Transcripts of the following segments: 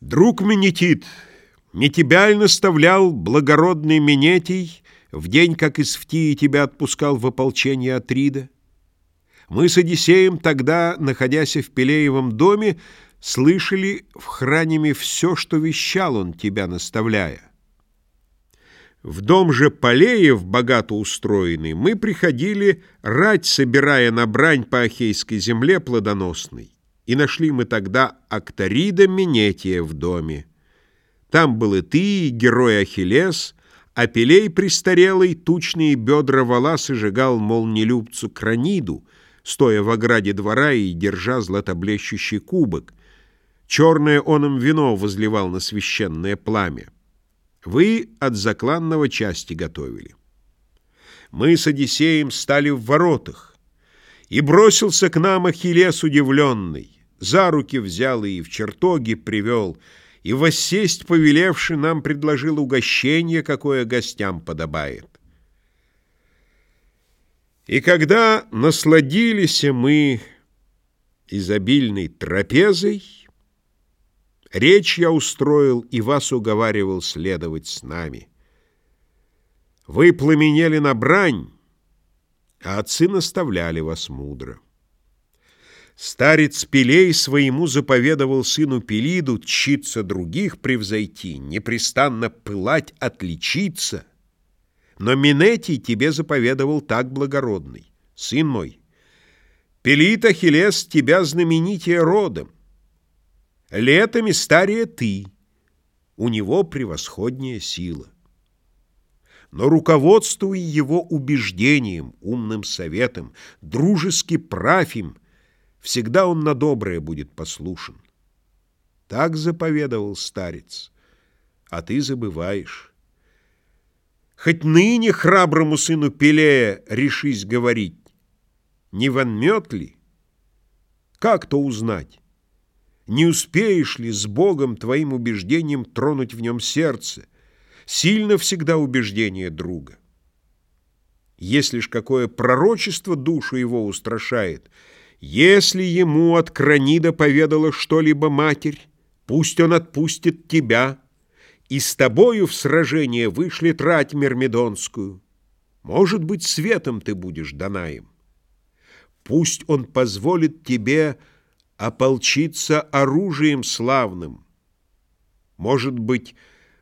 Друг Менетит, не тебя ль наставлял благородный Менетий в день, как из Фтии тебя отпускал в ополчение Атрида? Мы с Одиссеем тогда, находясь в Пелеевом доме, слышали в храниме все, что вещал он, тебя наставляя. В дом же Полеев, богато устроенный, мы приходили рать, собирая на брань по Ахейской земле плодоносной. И нашли мы тогда Акторида Минетия в доме. Там был и ты, и герой Ахиллес, а Пелей престарелый тучные бедра вала сожигал молнелюбцу Краниду, стоя в ограде двора и держа златоблещущий кубок. Черное он им вино возливал на священное пламя. Вы от закланного части готовили. Мы с Одиссеем стали в воротах, и бросился к нам Ахиллес удивленный за руки взял и в чертоги привел, и воссесть повелевший нам предложил угощение, какое гостям подобает. И когда насладились мы изобильной трапезой, речь я устроил и вас уговаривал следовать с нами. Вы пламенели на брань, а отцы наставляли вас мудро. Старец Пелей своему заповедовал сыну Пелиду тчиться других превзойти, непрестанно пылать, отличиться. Но Минетий тебе заповедовал так благородный. Сын мой, Пелит Ахиллес тебя знаменитее родом. Летами старее ты, у него превосходнее сила. Но руководствуй его убеждением, умным советом, дружески правь им, всегда он на доброе будет послушен. Так заповедовал старец, а ты забываешь. Хоть ныне храброму сыну Пелея решись говорить, не вонмет ли? Как то узнать? Не успеешь ли с Богом твоим убеждением тронуть в нем сердце? Сильно всегда убеждение друга. Если ж какое пророчество душу его устрашает — если ему от Кранида поведала что-либо матерь, пусть он отпустит тебя, и с тобою в сражение вышлет рать Мермедонскую. Может быть, светом ты будешь Данаем. Пусть он позволит тебе ополчиться оружием славным. Может быть,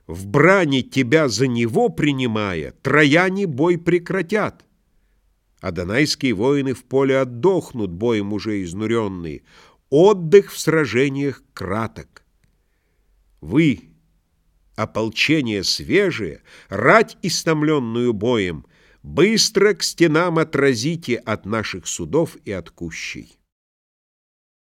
в брани тебя за него принимая, трояне бой прекратят а донайские воины в поле отдохнут, боем уже изнуренные. Отдых в сражениях краток. Вы, ополчение свежее, рать истомленную боем, быстро к стенам отразите от наших судов и от кущей.